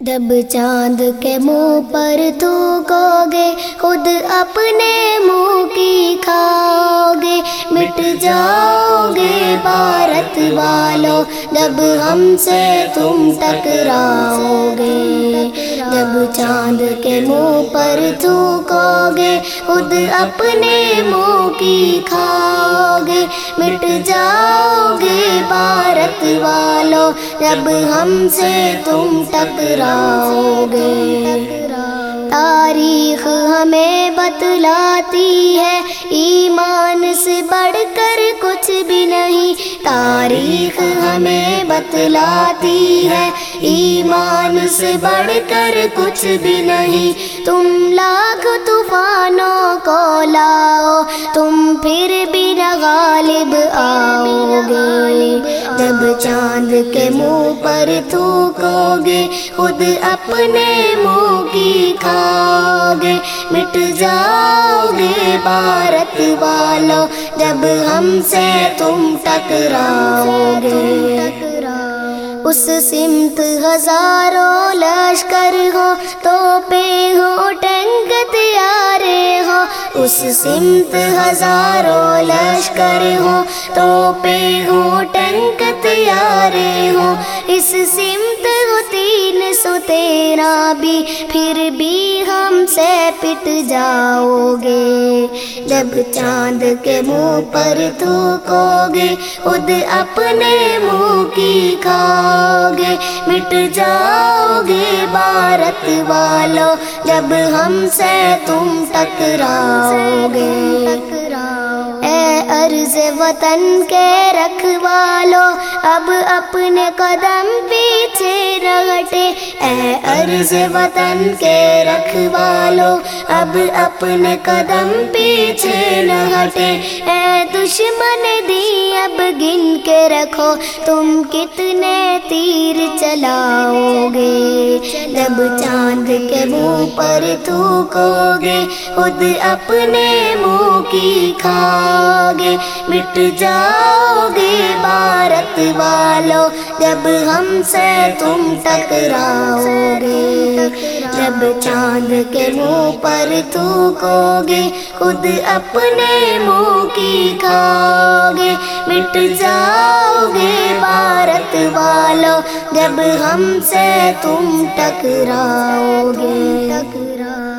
جب چاند کے منہ پر تھوکو گے خود اپنے منہ کی کھاؤ گے مٹ جاؤ گے بھارت والو جب ہم سے تم ٹکراؤ گے جب چاند کے منہ پر تھوکو گے خود اپنے منہ کی کھاؤ گے مٹ جاؤ گے بھارت والو جب ہم سے تم ٹکراؤ گے تاریخ ہمیں بتلاتی ہے، ایمان سے بڑھ کر کچھ بھی نہیں۔ تاریخ ہمیں بتلاتی ہے، ایمان سے بڑھ کر کچھ بھی نہیں۔ تم لاکھ طوفانوں کو لاؤ، تم پھر بھی نہ غالب آؤ گے جب چاند کے منہ پر تھوکو گے خود اپنے منہ کی کھاؤ گے مٹ جاؤ گے بھارت والو جب ہم سے تم ٹکراؤ۔ گے اس سمت ہزاروں اس سمت ہزاروں لشکر ہو تو پہ ہو ٹینک تیارے ہو اس سمت تین سو تیرہ بھی، پھر بھی ہم سے پٹ جاؤ گے۔ جب چاند کے منہ پر تھوکو گے، خود اپنے منہ کی کھاؤ گے۔ مٹ جاؤ گے بھارت والو، جب ہم سے تم ٹکراؤ گے۔ اے عرض وطن کے رکھوالو اب اپنے قدم پیچھے رہٹے اے عرض وطن کے رکھوالو اب اپنے قدم پیچھے نہ ہٹے۔ اے دشمن دی، اب گن کے رکھو، تم کتنے تیر چلاؤ گے؟ جب چاند کے منہ پر تھوکو گے خود اپنے منہ کی کھاؤ گے مٹ جاؤ گے بھارت والو، جب ہم سے تم ٹکراؤ گے جب چاند کے منہ پر تھوکو گے خود اپنے منہ کی کھاؤ گے مٹ جاؤ والو جب ہم سے تم ٹکراؤ گے ٹکراؤ